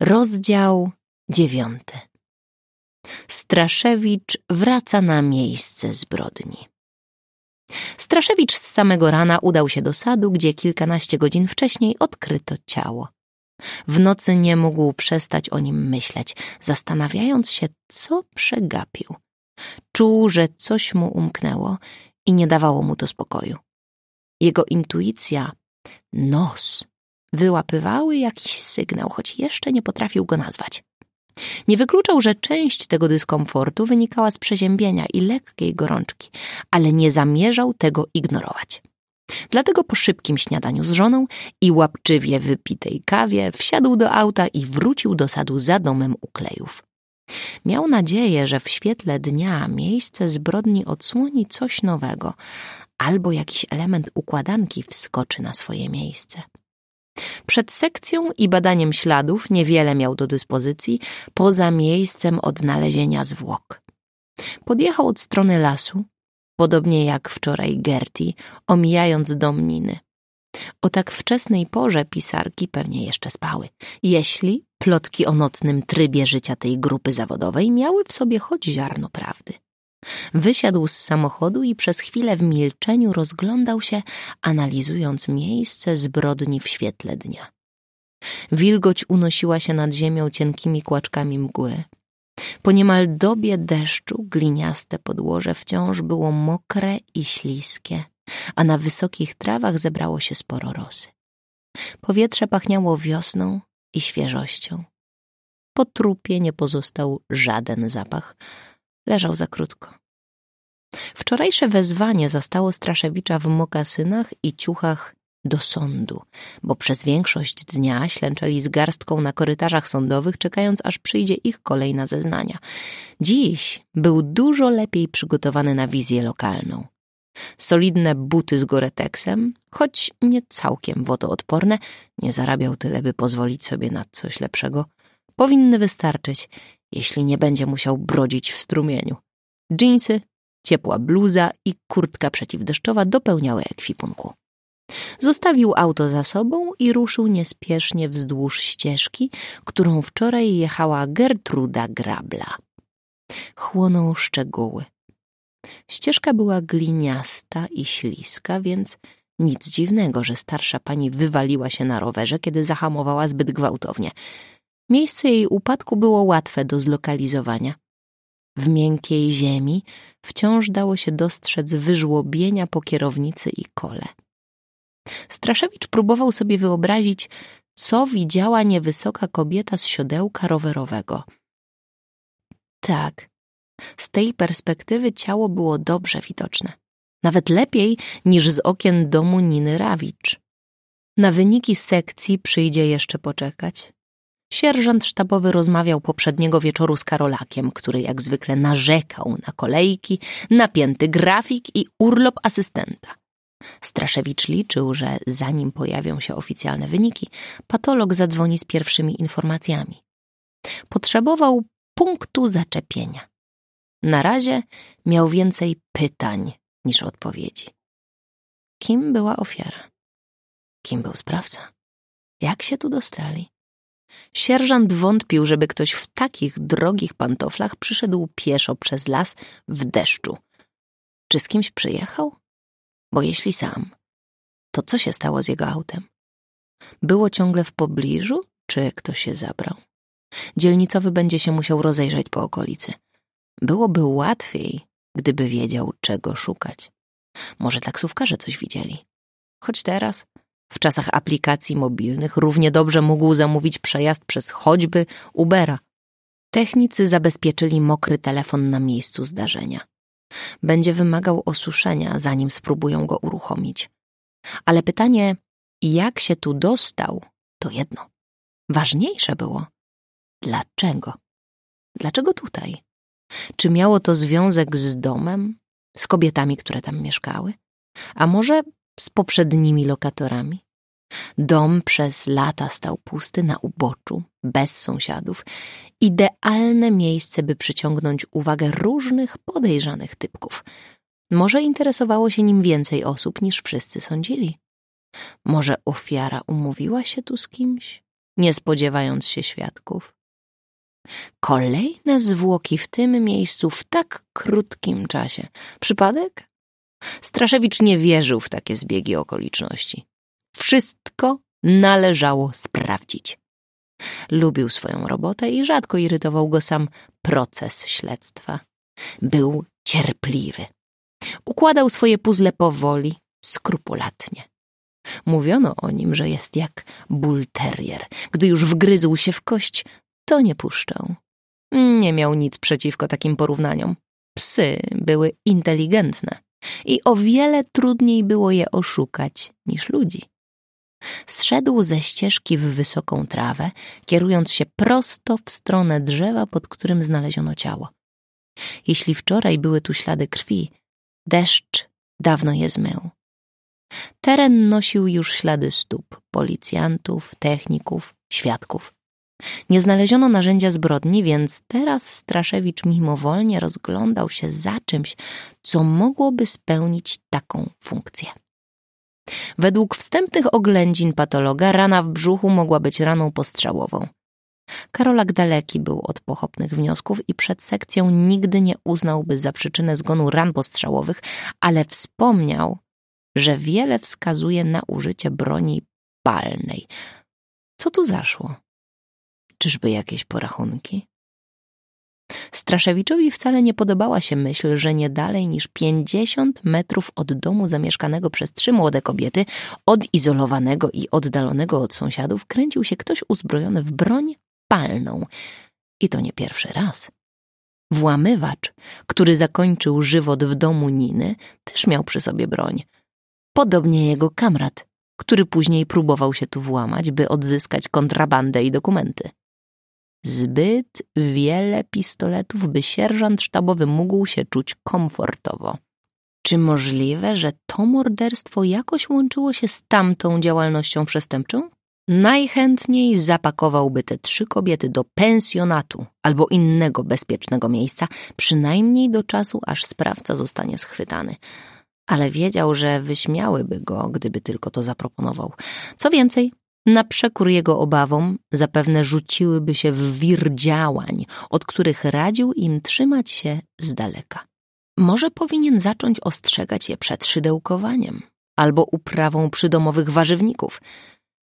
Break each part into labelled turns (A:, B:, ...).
A: Rozdział dziewiąty. Straszewicz wraca na miejsce zbrodni. Straszewicz z samego rana udał się do sadu, gdzie kilkanaście godzin wcześniej odkryto ciało. W nocy nie mógł przestać o nim myśleć, zastanawiając się, co przegapił. Czuł, że coś mu umknęło i nie dawało mu to spokoju. Jego intuicja, nos, wyłapywały jakiś sygnał, choć jeszcze nie potrafił go nazwać. Nie wykluczał, że część tego dyskomfortu wynikała z przeziębienia i lekkiej gorączki, ale nie zamierzał tego ignorować. Dlatego po szybkim śniadaniu z żoną i łapczywie wypitej kawie wsiadł do auta i wrócił do sadu za domem uklejów. Miał nadzieję, że w świetle dnia miejsce zbrodni odsłoni coś nowego, albo jakiś element układanki wskoczy na swoje miejsce. Przed sekcją i badaniem śladów niewiele miał do dyspozycji poza miejscem odnalezienia zwłok. Podjechał od strony lasu, podobnie jak wczoraj Gerti, omijając dom Niny. O tak wczesnej porze pisarki pewnie jeszcze spały, jeśli plotki o nocnym trybie życia tej grupy zawodowej miały w sobie choć ziarno prawdy. Wysiadł z samochodu i przez chwilę w milczeniu rozglądał się, analizując miejsce zbrodni w świetle dnia. Wilgoć unosiła się nad ziemią cienkimi kłaczkami mgły. Po niemal dobie deszczu gliniaste podłoże wciąż było mokre i śliskie, a na wysokich trawach zebrało się sporo rosy. Powietrze pachniało wiosną i świeżością. Po trupie nie pozostał żaden zapach, leżał za krótko. Wczorajsze wezwanie zastało Straszewicza w mokasynach i ciuchach do sądu, bo przez większość dnia ślęczeli z garstką na korytarzach sądowych, czekając aż przyjdzie ich kolej na zeznania. Dziś był dużo lepiej przygotowany na wizję lokalną. Solidne buty z goreteksem, choć nie całkiem wodoodporne, nie zarabiał tyle, by pozwolić sobie na coś lepszego, powinny wystarczyć jeśli nie będzie musiał brodzić w strumieniu. Dżinsy, ciepła bluza i kurtka przeciwdeszczowa dopełniały ekwipunku. Zostawił auto za sobą i ruszył niespiesznie wzdłuż ścieżki, którą wczoraj jechała Gertruda Grabla. Chłonął szczegóły. Ścieżka była gliniasta i śliska, więc nic dziwnego, że starsza pani wywaliła się na rowerze, kiedy zahamowała zbyt gwałtownie. Miejsce jej upadku było łatwe do zlokalizowania. W miękkiej ziemi wciąż dało się dostrzec wyżłobienia po kierownicy i kole. Straszewicz próbował sobie wyobrazić, co widziała niewysoka kobieta z siodełka rowerowego. Tak, z tej perspektywy ciało było dobrze widoczne. Nawet lepiej niż z okien domu Niny Rawicz. Na wyniki sekcji przyjdzie jeszcze poczekać. Sierżant sztabowy rozmawiał poprzedniego wieczoru z Karolakiem, który jak zwykle narzekał na kolejki, napięty grafik i urlop asystenta. Straszewicz liczył, że zanim pojawią się oficjalne wyniki, patolog zadzwoni z pierwszymi informacjami. Potrzebował punktu zaczepienia. Na razie miał więcej pytań niż odpowiedzi. Kim była ofiara? Kim był sprawca? Jak się tu dostali? Sierżant wątpił, żeby ktoś w takich drogich pantoflach przyszedł pieszo przez las w deszczu. Czy z kimś przyjechał? Bo jeśli sam, to co się stało z jego autem? Było ciągle w pobliżu, czy ktoś się zabrał? Dzielnicowy będzie się musiał rozejrzeć po okolicy. Byłoby łatwiej, gdyby wiedział, czego szukać. Może taksówkarze coś widzieli. Choć teraz w czasach aplikacji mobilnych równie dobrze mógł zamówić przejazd przez choćby Ubera. Technicy zabezpieczyli mokry telefon na miejscu zdarzenia. Będzie wymagał osuszenia, zanim spróbują go uruchomić. Ale pytanie, jak się tu dostał, to jedno. Ważniejsze było, dlaczego? Dlaczego tutaj? Czy miało to związek z domem, z kobietami, które tam mieszkały? A może z poprzednimi lokatorami. Dom przez lata stał pusty na uboczu, bez sąsiadów. Idealne miejsce, by przyciągnąć uwagę różnych podejrzanych typków. Może interesowało się nim więcej osób niż wszyscy sądzili. Może ofiara umówiła się tu z kimś? nie spodziewając się świadków. Kolejne zwłoki w tym miejscu w tak krótkim czasie. Przypadek? Straszewicz nie wierzył w takie zbiegi okoliczności. Wszystko należało sprawdzić. Lubił swoją robotę i rzadko irytował go sam proces śledztwa. Był cierpliwy. Układał swoje puzzle powoli, skrupulatnie. Mówiono o nim, że jest jak bull terrier. Gdy już wgryzł się w kość, to nie puszczał. Nie miał nic przeciwko takim porównaniom. Psy były inteligentne i o wiele trudniej było je oszukać niż ludzi. Zszedł ze ścieżki w wysoką trawę, kierując się prosto w stronę drzewa, pod którym znaleziono ciało. Jeśli wczoraj były tu ślady krwi, deszcz dawno je zmył. Teren nosił już ślady stóp policjantów, techników, świadków. Nie znaleziono narzędzia zbrodni, więc teraz Straszewicz mimowolnie rozglądał się za czymś, co mogłoby spełnić taką funkcję. Według wstępnych oględzin patologa rana w brzuchu mogła być raną postrzałową. Karolak daleki był od pochopnych wniosków i przed sekcją nigdy nie uznałby za przyczynę zgonu ran postrzałowych, ale wspomniał, że wiele wskazuje na użycie broni palnej. Co tu zaszło? Czyżby jakieś porachunki? Straszewiczowi wcale nie podobała się myśl, że nie dalej niż pięćdziesiąt metrów od domu zamieszkanego przez trzy młode kobiety, odizolowanego i oddalonego od sąsiadów, kręcił się ktoś uzbrojony w broń palną. I to nie pierwszy raz. Włamywacz, który zakończył żywot w domu Niny, też miał przy sobie broń. Podobnie jego kamrat, który później próbował się tu włamać, by odzyskać kontrabandę i dokumenty. Zbyt wiele pistoletów, by sierżant sztabowy mógł się czuć komfortowo. Czy możliwe, że to morderstwo jakoś łączyło się z tamtą działalnością przestępczą? Najchętniej zapakowałby te trzy kobiety do pensjonatu albo innego bezpiecznego miejsca, przynajmniej do czasu, aż sprawca zostanie schwytany. Ale wiedział, że wyśmiałyby go, gdyby tylko to zaproponował. Co więcej, na przekór jego obawom zapewne rzuciłyby się w wir działań, od których radził im trzymać się z daleka. Może powinien zacząć ostrzegać je przed szydełkowaniem albo uprawą przydomowych warzywników.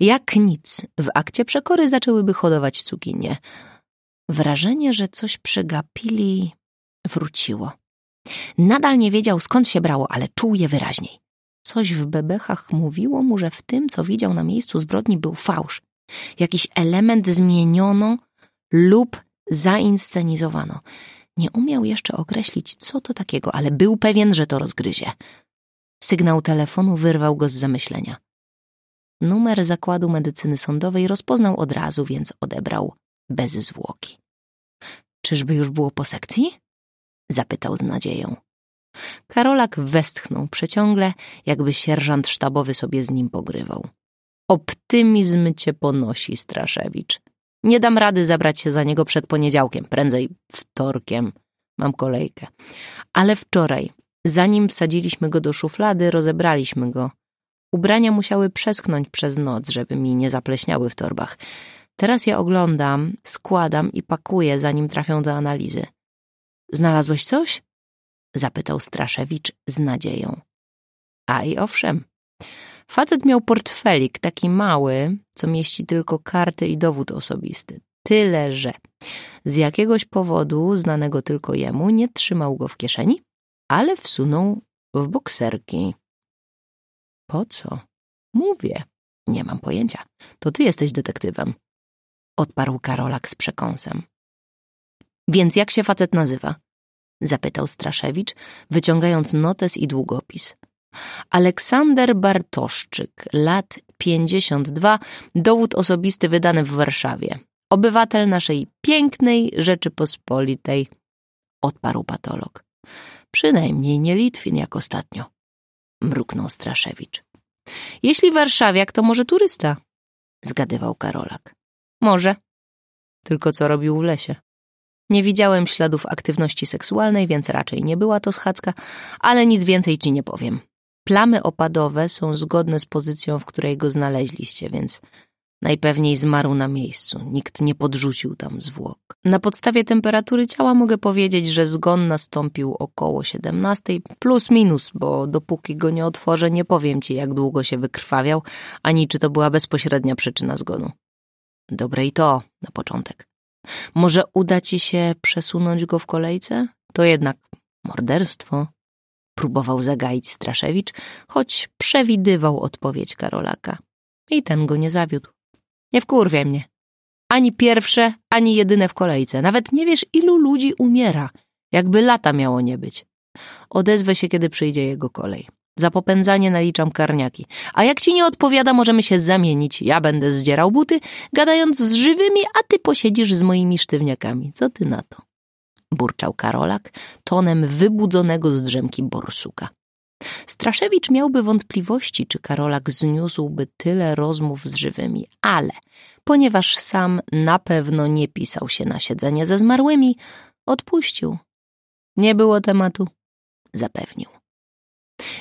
A: Jak nic, w akcie przekory zaczęłyby hodować cukinie. Wrażenie, że coś przegapili, wróciło. Nadal nie wiedział skąd się brało, ale czuł je wyraźniej. Coś w bebechach mówiło mu, że w tym, co widział na miejscu zbrodni, był fałsz. Jakiś element zmieniono lub zainscenizowano. Nie umiał jeszcze określić, co to takiego, ale był pewien, że to rozgryzie. Sygnał telefonu wyrwał go z zamyślenia. Numer zakładu medycyny sądowej rozpoznał od razu, więc odebrał bez zwłoki. Czyżby już było po sekcji? Zapytał z nadzieją. Karolak westchnął przeciągle, jakby sierżant sztabowy sobie z nim pogrywał. Optymizm cię ponosi, Straszewicz. Nie dam rady zabrać się za niego przed poniedziałkiem, prędzej wtorkiem. Mam kolejkę. Ale wczoraj, zanim wsadziliśmy go do szuflady, rozebraliśmy go. Ubrania musiały przesknąć przez noc, żeby mi nie zapleśniały w torbach. Teraz je oglądam, składam i pakuję, zanim trafią do analizy. Znalazłeś coś? Zapytał Straszewicz z nadzieją. A i owszem. Facet miał portfelik taki mały, co mieści tylko karty i dowód osobisty. Tyle, że z jakiegoś powodu, znanego tylko jemu, nie trzymał go w kieszeni, ale wsunął w bokserki. Po co? Mówię. Nie mam pojęcia. To ty jesteś detektywem. Odparł Karolak z przekąsem. Więc jak się facet nazywa? Zapytał Straszewicz, wyciągając notes i długopis. Aleksander Bartoszczyk, lat 52, dowód osobisty wydany w Warszawie. Obywatel naszej pięknej Rzeczypospolitej, odparł patolog. Przynajmniej nie Litwin jak ostatnio, mruknął Straszewicz. Jeśli warszawiak, to może turysta, zgadywał Karolak. Może. Tylko co robił w lesie? Nie widziałem śladów aktywności seksualnej, więc raczej nie była to schadzka, ale nic więcej ci nie powiem. Plamy opadowe są zgodne z pozycją, w której go znaleźliście, więc Najpewniej zmarł na miejscu, nikt nie podrzucił tam zwłok. Na podstawie temperatury ciała mogę powiedzieć, że zgon nastąpił około 17 plus minus, bo dopóki go nie otworzę, nie powiem ci, jak długo się wykrwawiał, ani czy to była bezpośrednia przyczyna zgonu. Dobre i to na początek. Może uda ci się przesunąć go w kolejce? To jednak morderstwo. Próbował zagaić Straszewicz, choć przewidywał odpowiedź Karolaka. I ten go nie zawiódł. Nie wkurwiaj mnie. Ani pierwsze, ani jedyne w kolejce. Nawet nie wiesz, ilu ludzi umiera, jakby lata miało nie być. Odezwę się, kiedy przyjdzie jego kolej. Za popędzanie naliczam karniaki. A jak ci nie odpowiada, możemy się zamienić. Ja będę zdzierał buty, gadając z żywymi, a ty posiedzisz z moimi sztywniakami. Co ty na to? Burczał Karolak, tonem wybudzonego z drzemki borsuka. Straszewicz miałby wątpliwości, czy Karolak zniósłby tyle rozmów z żywymi, ale ponieważ sam na pewno nie pisał się na siedzenie ze zmarłymi, odpuścił. Nie było tematu, zapewnił.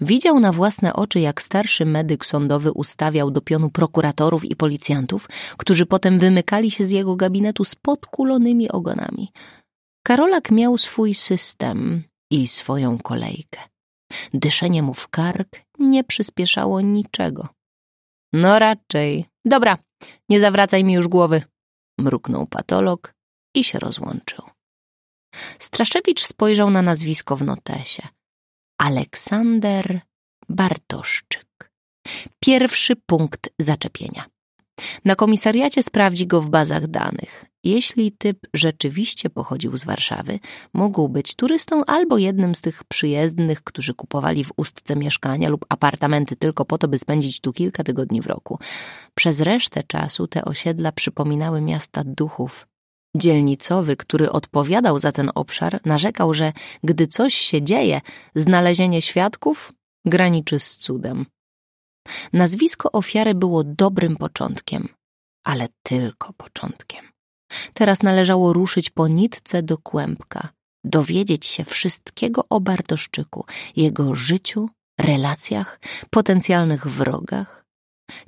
A: Widział na własne oczy, jak starszy medyk sądowy ustawiał do pionu prokuratorów i policjantów, którzy potem wymykali się z jego gabinetu z podkulonymi ogonami. Karolak miał swój system i swoją kolejkę. Dyszenie mu w kark nie przyspieszało niczego. No raczej. Dobra, nie zawracaj mi już głowy, mruknął patolog i się rozłączył. Straszewicz spojrzał na nazwisko w notesie. Aleksander Bartoszczyk. Pierwszy punkt zaczepienia. Na komisariacie sprawdzi go w bazach danych. Jeśli typ rzeczywiście pochodził z Warszawy, mógł być turystą albo jednym z tych przyjezdnych, którzy kupowali w ustce mieszkania lub apartamenty tylko po to, by spędzić tu kilka tygodni w roku. Przez resztę czasu te osiedla przypominały miasta duchów. Dzielnicowy, który odpowiadał za ten obszar, narzekał, że gdy coś się dzieje, znalezienie świadków graniczy z cudem. Nazwisko ofiary było dobrym początkiem, ale tylko początkiem. Teraz należało ruszyć po nitce do kłębka, dowiedzieć się wszystkiego o Bartoszczyku, jego życiu, relacjach, potencjalnych wrogach.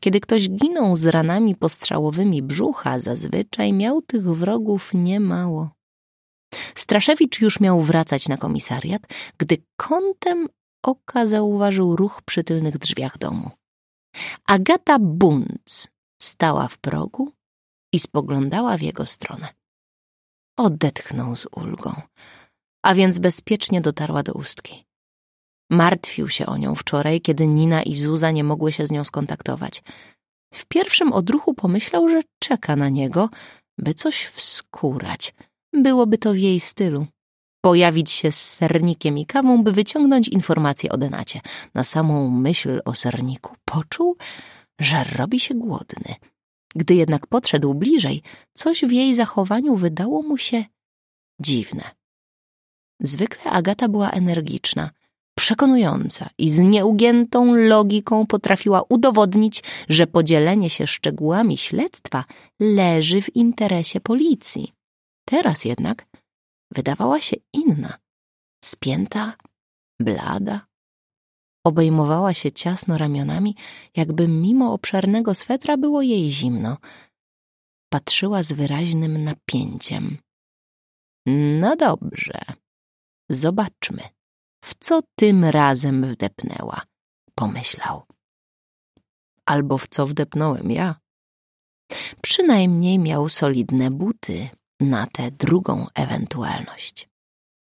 A: Kiedy ktoś ginął z ranami postrzałowymi brzucha, zazwyczaj miał tych wrogów niemało. Straszewicz już miał wracać na komisariat, gdy kątem oka zauważył ruch przy tylnych drzwiach domu. Agata Bunc stała w progu i spoglądała w jego stronę. Odetchnął z ulgą, a więc bezpiecznie dotarła do ustki. Martwił się o nią wczoraj, kiedy Nina i Zuza nie mogły się z nią skontaktować. W pierwszym odruchu pomyślał, że czeka na niego, by coś wskórać. Byłoby to w jej stylu. Pojawić się z sernikiem i kawą, by wyciągnąć informacje o Denacie. Na samą myśl o serniku poczuł, że robi się głodny. Gdy jednak podszedł bliżej, coś w jej zachowaniu wydało mu się dziwne. Zwykle Agata była energiczna, przekonująca i z nieugiętą logiką potrafiła udowodnić, że podzielenie się szczegółami śledztwa leży w interesie policji. Teraz jednak wydawała się inna, spięta, blada. Obejmowała się ciasno ramionami, jakby mimo obszernego swetra było jej zimno. Patrzyła z wyraźnym napięciem. No dobrze, zobaczmy, w co tym razem wdepnęła, pomyślał. Albo w co wdepnąłem ja. Przynajmniej miał solidne buty na tę drugą ewentualność.